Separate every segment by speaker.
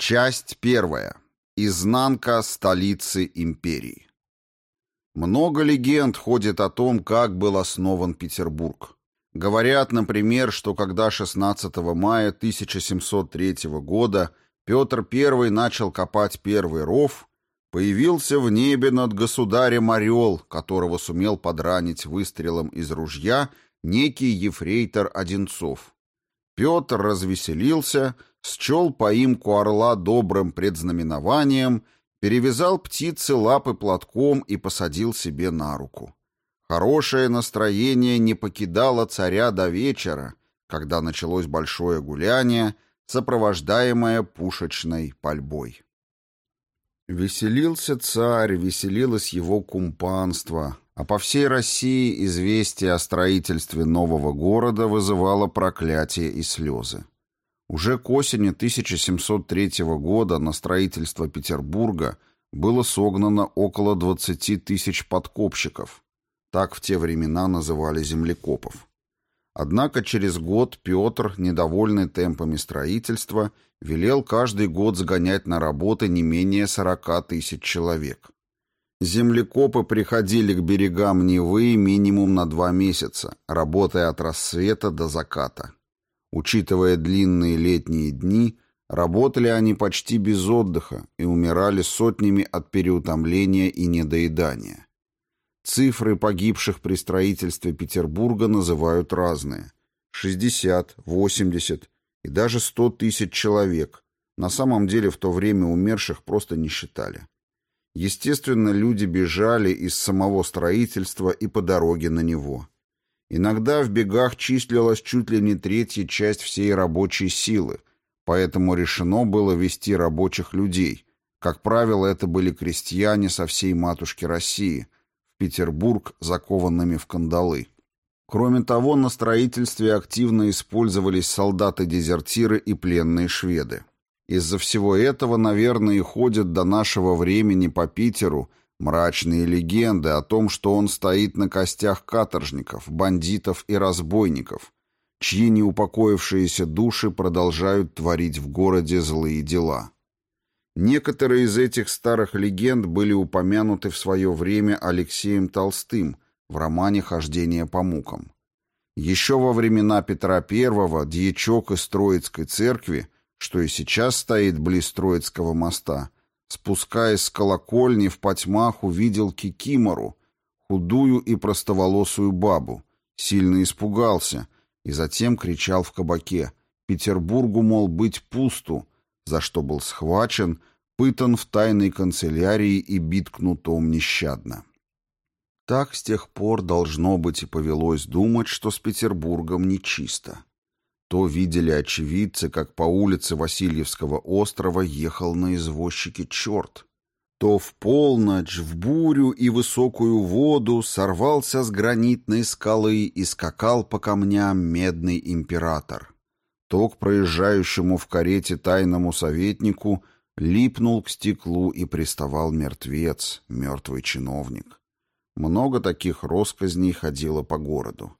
Speaker 1: Часть первая. Изнанка столицы империи. Много легенд ходит о том, как был основан Петербург. Говорят, например, что когда 16 мая 1703 года Петр I начал копать первый ров, появился в небе над государем орел, которого сумел подранить выстрелом из ружья некий ефрейтор Одинцов. Петр развеселился, счел поимку орла добрым предзнаменованием, перевязал птицы лапы платком и посадил себе на руку. Хорошее настроение не покидало царя до вечера, когда началось большое гуляние, сопровождаемое пушечной пальбой. Веселился царь, веселилось его кумпанство, а по всей России известие о строительстве нового города вызывало проклятие и слезы. Уже к осени 1703 года на строительство Петербурга было согнано около 20 тысяч подкопщиков, так в те времена называли землекопов. Однако через год Петр, недовольный темпами строительства, велел каждый год сгонять на работы не менее 40 тысяч человек. Землекопы приходили к берегам Невы минимум на два месяца, работая от рассвета до заката. Учитывая длинные летние дни, работали они почти без отдыха и умирали сотнями от переутомления и недоедания. Цифры погибших при строительстве Петербурга называют разные. 60, 80 и даже 100 тысяч человек. На самом деле в то время умерших просто не считали. Естественно, люди бежали из самого строительства и по дороге на него. Иногда в бегах числилась чуть ли не третья часть всей рабочей силы, поэтому решено было вести рабочих людей. Как правило, это были крестьяне со всей матушки России – Петербург закованными в кандалы. Кроме того, на строительстве активно использовались солдаты-дезертиры и пленные шведы. Из-за всего этого, наверное, и ходят до нашего времени по Питеру мрачные легенды о том, что он стоит на костях каторжников, бандитов и разбойников, чьи неупокоившиеся души продолжают творить в городе злые дела. Некоторые из этих старых легенд были упомянуты в свое время Алексеем Толстым в романе «Хождение по мукам». Еще во времена Петра I дьячок из Троицкой церкви, что и сейчас стоит близ Троицкого моста, спускаясь с колокольни в потьмах увидел Кикимору, худую и простоволосую бабу, сильно испугался и затем кричал в кабаке «Петербургу, мол, быть пусту», за что был схвачен, пытан в тайной канцелярии и бит кнутом нещадно. Так с тех пор должно быть и повелось думать, что с Петербургом нечисто. То видели очевидцы, как по улице Васильевского острова ехал на извозчике черт. То в полночь, в бурю и высокую воду сорвался с гранитной скалы и скакал по камням медный император то к проезжающему в карете тайному советнику липнул к стеклу и приставал мертвец, мертвый чиновник. Много таких росказней ходило по городу.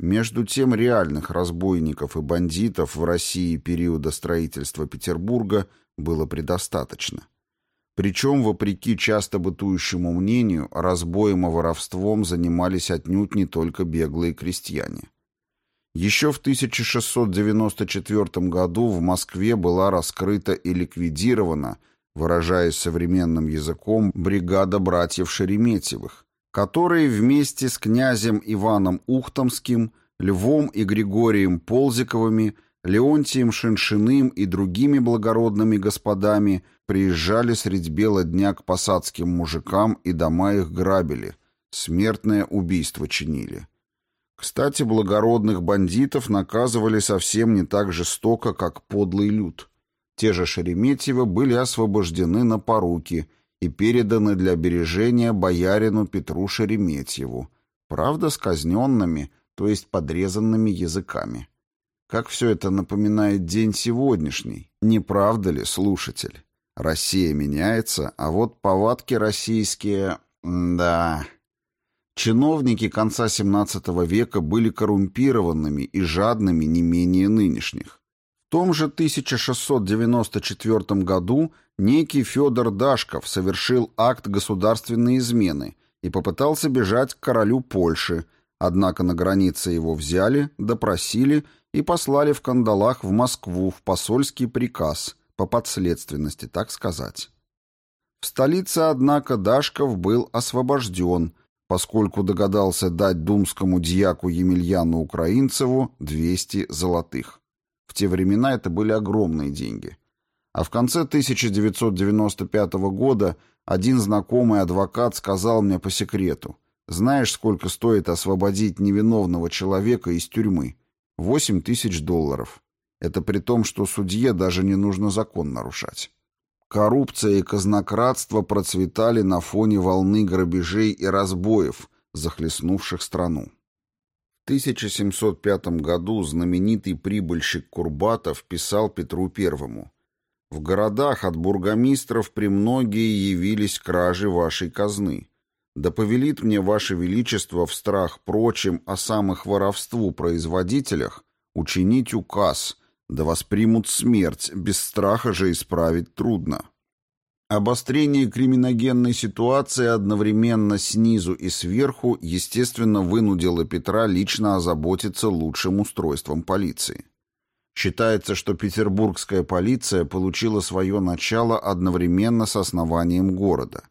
Speaker 1: Между тем реальных разбойников и бандитов в России периода строительства Петербурга было предостаточно. Причем, вопреки часто бытующему мнению, разбоем и воровством занимались отнюдь не только беглые крестьяне. Еще в 1694 году в Москве была раскрыта и ликвидирована, выражаясь современным языком, бригада братьев Шереметьевых, которые вместе с князем Иваном Ухтомским, Львом и Григорием Ползиковыми, Леонтием Шиншиным и другими благородными господами приезжали средь бела дня к посадским мужикам и дома их грабили, смертное убийство чинили. Кстати, благородных бандитов наказывали совсем не так жестоко, как подлый люд. Те же Шереметьево были освобождены на поруки и переданы для бережения боярину Петру Шереметьеву, правда, с казненными, то есть подрезанными языками. Как все это напоминает день сегодняшний, не правда ли, слушатель? Россия меняется, а вот повадки российские... да... Чиновники конца XVII века были коррумпированными и жадными не менее нынешних. Том же 1694 году некий Федор Дашков совершил акт государственной измены и попытался бежать к королю Польши, однако на границе его взяли, допросили и послали в кандалах в Москву в посольский приказ, по подследственности, так сказать. В столице, однако, Дашков был освобожден, поскольку догадался дать думскому дьяку Емельяну Украинцеву 200 золотых. В те времена это были огромные деньги. А в конце 1995 года один знакомый адвокат сказал мне по секрету, «Знаешь, сколько стоит освободить невиновного человека из тюрьмы? 8 тысяч долларов. Это при том, что судье даже не нужно закон нарушать». Коррупция и казнократство процветали на фоне волны грабежей и разбоев, захлестнувших страну. 1705 году знаменитый прибыльщик Курбатов писал Петру Первому «В городах от бургомистров премногие явились кражи вашей казны. Да повелит мне ваше величество в страх прочим о самых воровству производителях учинить указ, да воспримут смерть, без страха же исправить трудно». Обострение криминогенной ситуации одновременно снизу и сверху, естественно, вынудило Петра лично озаботиться лучшим устройством полиции. Считается, что петербургская полиция получила свое начало одновременно с основанием города.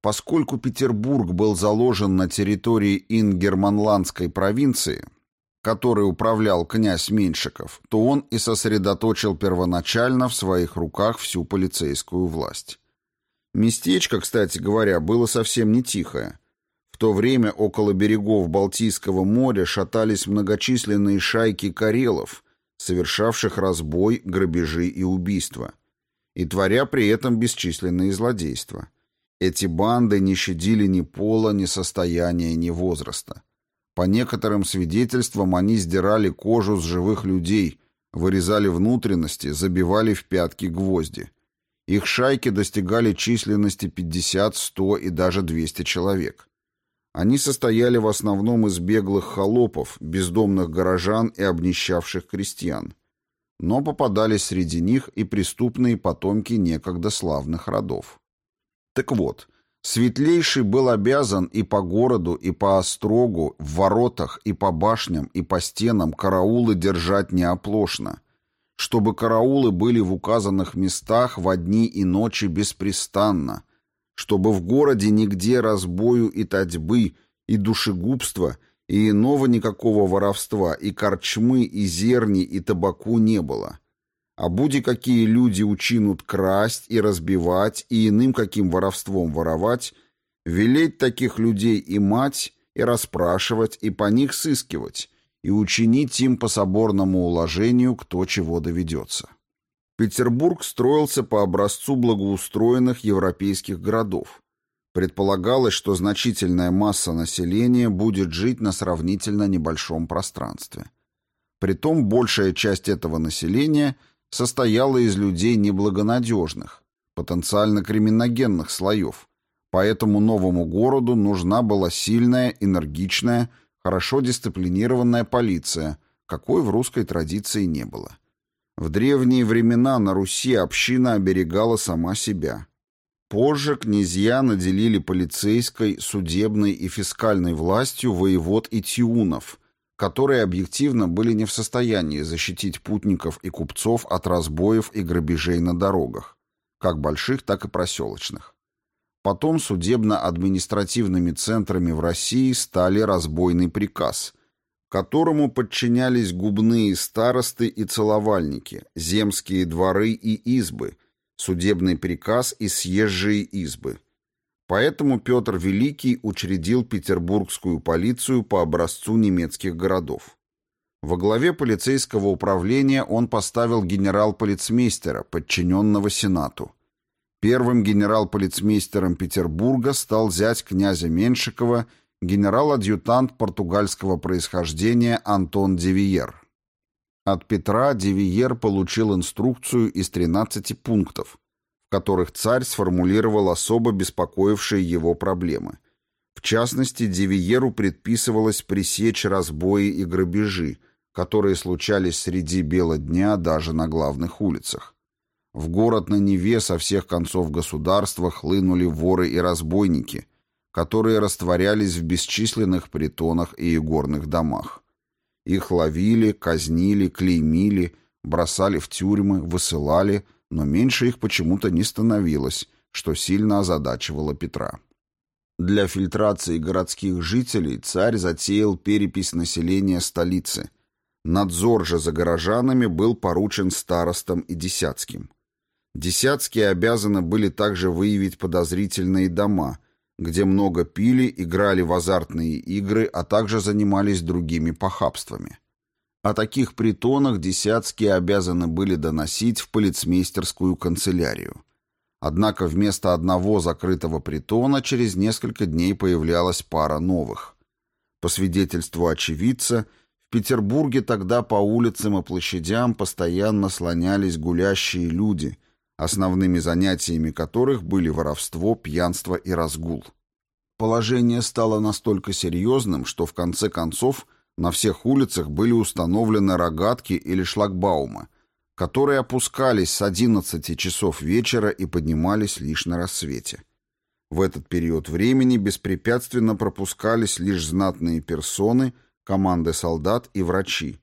Speaker 1: Поскольку Петербург был заложен на территории Ингерманландской провинции, которой управлял князь Меньшиков, то он и сосредоточил первоначально в своих руках всю полицейскую власть. Местечко, кстати говоря, было совсем не тихое. В то время около берегов Балтийского моря шатались многочисленные шайки карелов, совершавших разбой, грабежи и убийства, и творя при этом бесчисленные злодейства. Эти банды не щадили ни пола, ни состояния, ни возраста. По некоторым свидетельствам они сдирали кожу с живых людей, вырезали внутренности, забивали в пятки гвозди. Их шайки достигали численности 50, 100 и даже 200 человек. Они состояли в основном из беглых холопов, бездомных горожан и обнищавших крестьян. Но попадались среди них и преступные потомки некогда славных родов. Так вот, Светлейший был обязан и по городу, и по острогу, в воротах, и по башням, и по стенам караулы держать неоплошно, чтобы караулы были в указанных местах в дни и ночи беспрестанно, чтобы в городе нигде разбою и татьбы, и душегубства, и иного никакого воровства, и корчмы, и зерни, и табаку не было» а буди какие люди учинут красть и разбивать и иным каким воровством воровать, велеть таких людей и мать, и расспрашивать, и по них сыскивать, и учинить им по соборному уложению, кто чего доведется. Петербург строился по образцу благоустроенных европейских городов. Предполагалось, что значительная масса населения будет жить на сравнительно небольшом пространстве. Притом большая часть этого населения – состояла из людей неблагонадежных, потенциально криминогенных слоев, поэтому новому городу нужна была сильная, энергичная, хорошо дисциплинированная полиция, какой в русской традиции не было. В древние времена на Руси община оберегала сама себя. Позже князья наделили полицейской, судебной и фискальной властью воевод и тиунов – которые объективно были не в состоянии защитить путников и купцов от разбоев и грабежей на дорогах, как больших, так и проселочных. Потом судебно-административными центрами в России стали разбойный приказ, которому подчинялись губные старосты и целовальники, земские дворы и избы, судебный приказ и съезжие избы – Поэтому Петр Великий учредил петербургскую полицию по образцу немецких городов. Во главе полицейского управления он поставил генерал-полицмейстера, подчиненного Сенату. Первым генерал-полицмейстером Петербурга стал зять князя Меншикова, генерал-адъютант португальского происхождения Антон Девиер. От Петра Девиер получил инструкцию из 13 пунктов, в которых царь сформулировал особо беспокоившие его проблемы. В частности, Девиеру предписывалось пресечь разбои и грабежи, которые случались среди бела дня даже на главных улицах. В город на Неве со всех концов государства хлынули воры и разбойники, которые растворялись в бесчисленных притонах и игорных домах. Их ловили, казнили, клеймили, бросали в тюрьмы, высылали, но меньше их почему-то не становилось, что сильно озадачивало Петра. Для фильтрации городских жителей царь затеял перепись населения столицы. Надзор же за горожанами был поручен старостам и десятским. Десятские обязаны были также выявить подозрительные дома, где много пили, играли в азартные игры, а также занимались другими похабствами. О таких притонах десятские обязаны были доносить в полицмейстерскую канцелярию. Однако вместо одного закрытого притона через несколько дней появлялась пара новых. По свидетельству очевидца, в Петербурге тогда по улицам и площадям постоянно слонялись гулящие люди – основными занятиями которых были воровство, пьянство и разгул. Положение стало настолько серьезным, что в конце концов на всех улицах были установлены рогатки или шлагбаумы, которые опускались с 11 часов вечера и поднимались лишь на рассвете. В этот период времени беспрепятственно пропускались лишь знатные персоны, команды солдат и врачи,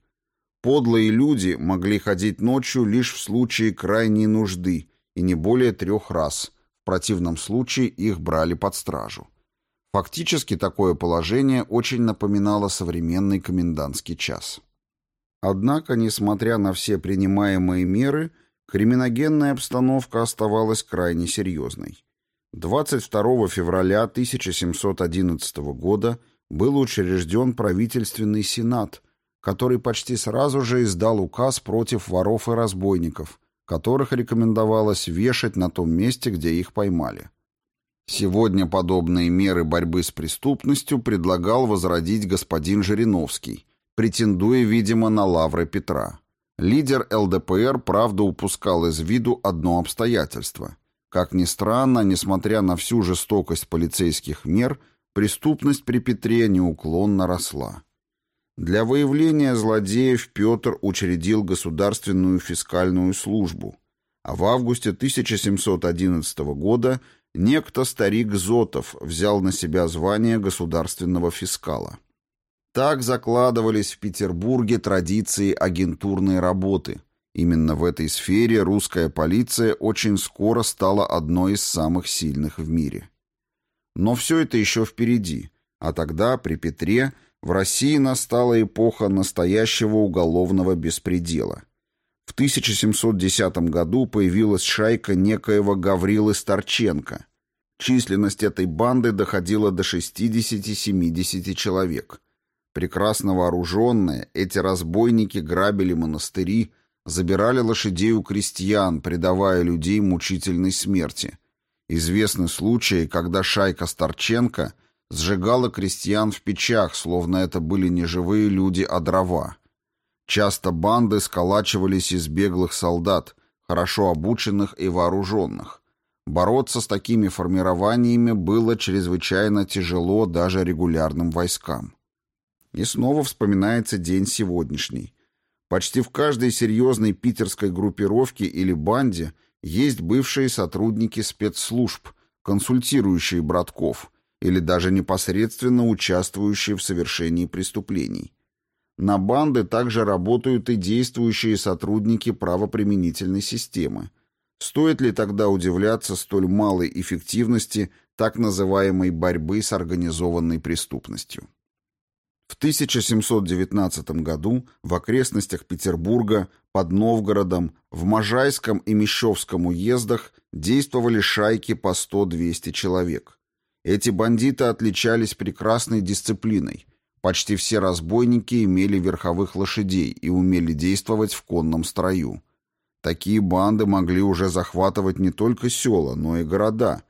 Speaker 1: Подлые люди могли ходить ночью лишь в случае крайней нужды и не более трех раз. В противном случае их брали под стражу. Фактически такое положение очень напоминало современный комендантский час. Однако, несмотря на все принимаемые меры, криминогенная обстановка оставалась крайне серьезной. 22 февраля 1711 года был учрежден правительственный сенат – который почти сразу же издал указ против воров и разбойников, которых рекомендовалось вешать на том месте, где их поймали. Сегодня подобные меры борьбы с преступностью предлагал возродить господин Жириновский, претендуя, видимо, на лавры Петра. Лидер ЛДПР, правда, упускал из виду одно обстоятельство. Как ни странно, несмотря на всю жестокость полицейских мер, преступность при Петре неуклонно росла. Для выявления злодеев Петр учредил Государственную фискальную службу, а в августе 1711 года некто старик Зотов взял на себя звание государственного фискала. Так закладывались в Петербурге традиции агентурной работы. Именно в этой сфере русская полиция очень скоро стала одной из самых сильных в мире. Но все это еще впереди, а тогда, при Петре, в России настала эпоха настоящего уголовного беспредела. В 1710 году появилась шайка некоего Гаврилы Старченко. Численность этой банды доходила до 60-70 человек. Прекрасно вооруженные, эти разбойники грабили монастыри, забирали лошадей у крестьян, предавая людей мучительной смерти. Известны случаи, когда шайка Старченко – сжигала крестьян в печах, словно это были не живые люди, а дрова. Часто банды сколачивались из беглых солдат, хорошо обученных и вооруженных. Бороться с такими формированиями было чрезвычайно тяжело даже регулярным войскам. И снова вспоминается день сегодняшний. Почти в каждой серьезной питерской группировке или банде есть бывшие сотрудники спецслужб, консультирующие братков, или даже непосредственно участвующие в совершении преступлений. На банды также работают и действующие сотрудники правоприменительной системы. Стоит ли тогда удивляться столь малой эффективности так называемой борьбы с организованной преступностью? В 1719 году в окрестностях Петербурга, под Новгородом, в Можайском и Мещовском уездах действовали шайки по 100-200 человек. Эти бандиты отличались прекрасной дисциплиной. Почти все разбойники имели верховых лошадей и умели действовать в конном строю. Такие банды могли уже захватывать не только села, но и города.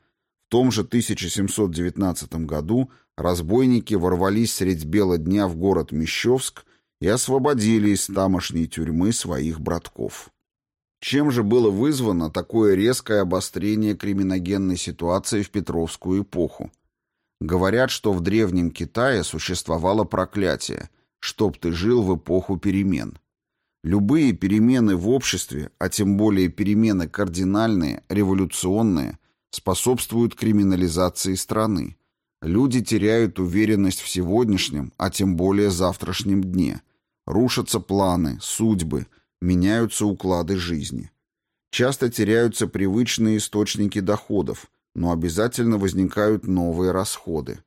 Speaker 1: В том же 1719 году разбойники ворвались средь бела дня в город Мещовск и освободили из тамошней тюрьмы своих братков. Чем же было вызвано такое резкое обострение криминогенной ситуации в Петровскую эпоху? Говорят, что в Древнем Китае существовало проклятие, чтоб ты жил в эпоху перемен. Любые перемены в обществе, а тем более перемены кардинальные, революционные, способствуют криминализации страны. Люди теряют уверенность в сегодняшнем, а тем более завтрашнем дне. Рушатся планы, судьбы, меняются уклады жизни. Часто теряются привычные источники доходов, но обязательно возникают новые расходы.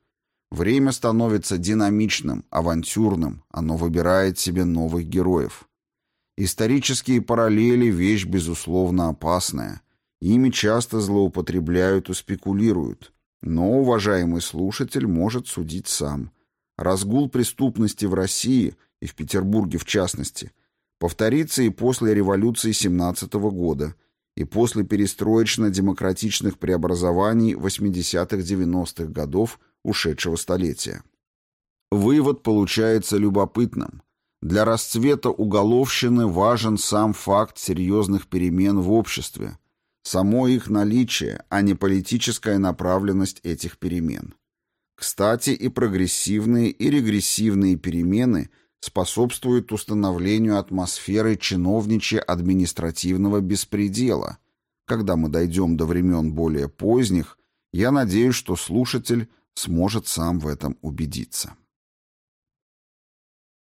Speaker 1: Время становится динамичным, авантюрным, оно выбирает себе новых героев. Исторические параллели – вещь, безусловно, опасная. Ими часто злоупотребляют и спекулируют. Но уважаемый слушатель может судить сам. Разгул преступности в России, и в Петербурге в частности – повторится и после революции 17 года, и после перестроечно-демократичных преобразований 80-х-90-х годов ушедшего столетия. Вывод получается любопытным. Для расцвета уголовщины важен сам факт серьезных перемен в обществе, само их наличие, а не политическая направленность этих перемен. Кстати, и прогрессивные, и регрессивные перемены – способствует установлению атмосферы чиновничье-административного беспредела. Когда мы дойдем до времен более поздних, я надеюсь, что слушатель сможет сам в этом убедиться.